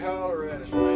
Howler at us.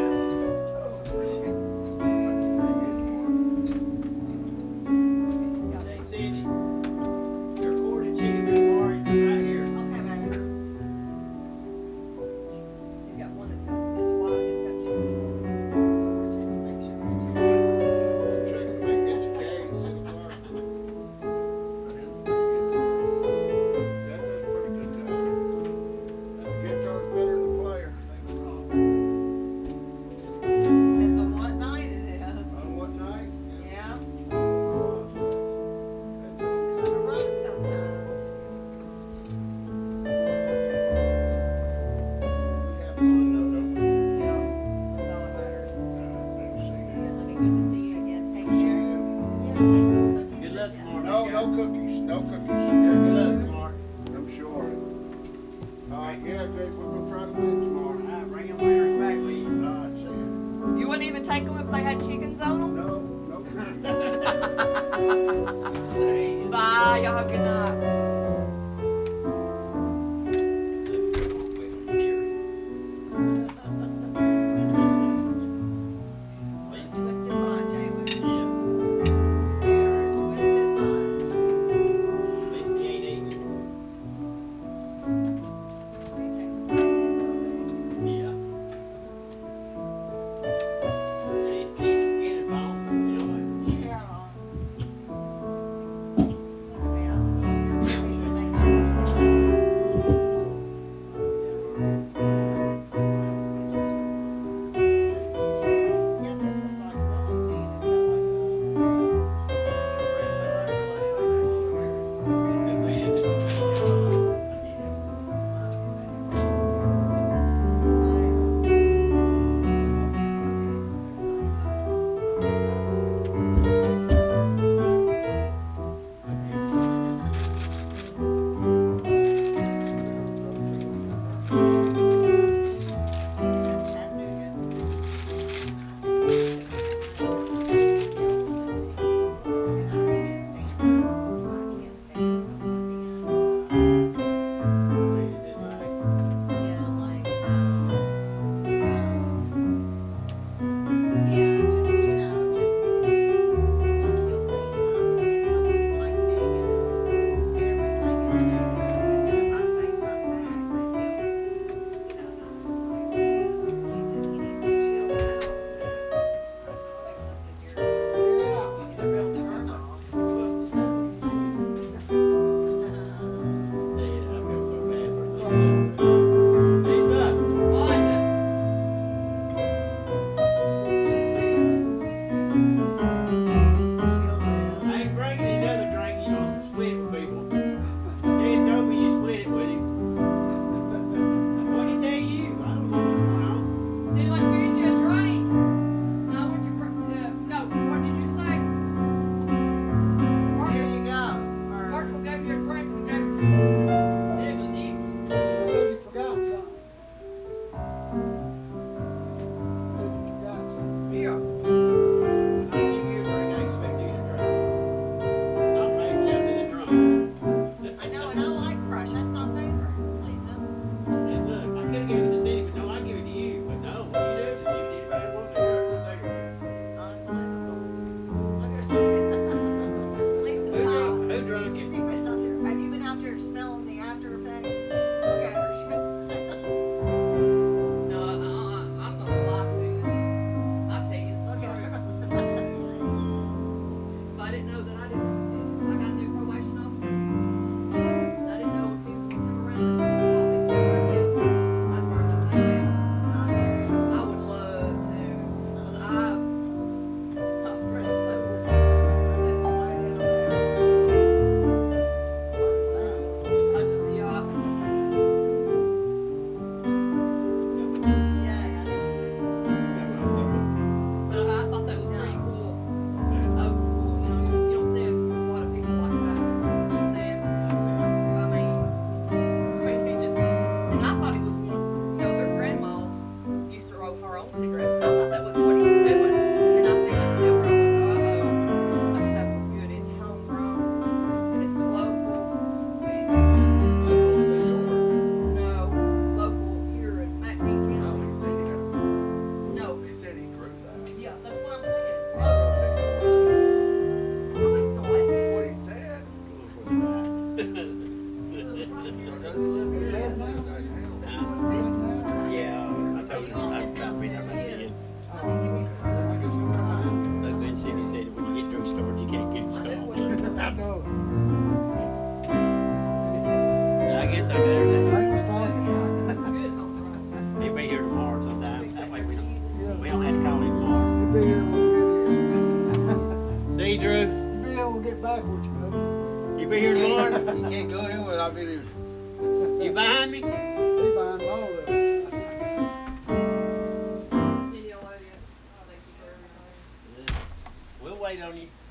Good, no, no cookies, no cookies. Good, Mark. I'm sure. All right, yeah, Jake, we're gonna try to win tomorrow. Uh, bring them winners back, will you? You wouldn't even take them if they had chickens on them? No, no. Bye, y'all have a good night. Smellin' the after effect. Look at her. no, I, am gonna lie to you. I tell you, it's okay. true. if I didn't know that I didn't. say that when you get through storage, you can't get it stolen. I know. I guess I better say. They'll be here tomorrow sometime. That way we don't, we don't have to call him tomorrow. They'll be here one minute. See, Drew? Yeah, we'll get backwards, brother. You be here tomorrow? you can't go anywhere. I'll be there. You behind me? don't need